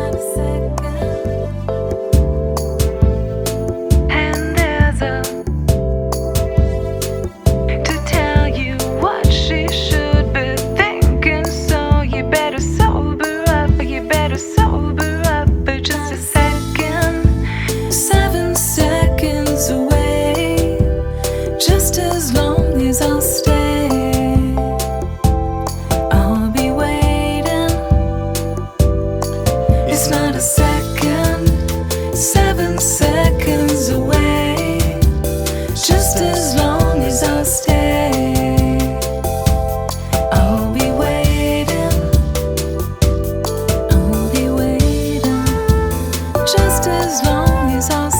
second. seconds away, just as long as I stay. I'll be waiting, I'll be waiting, just as long as I.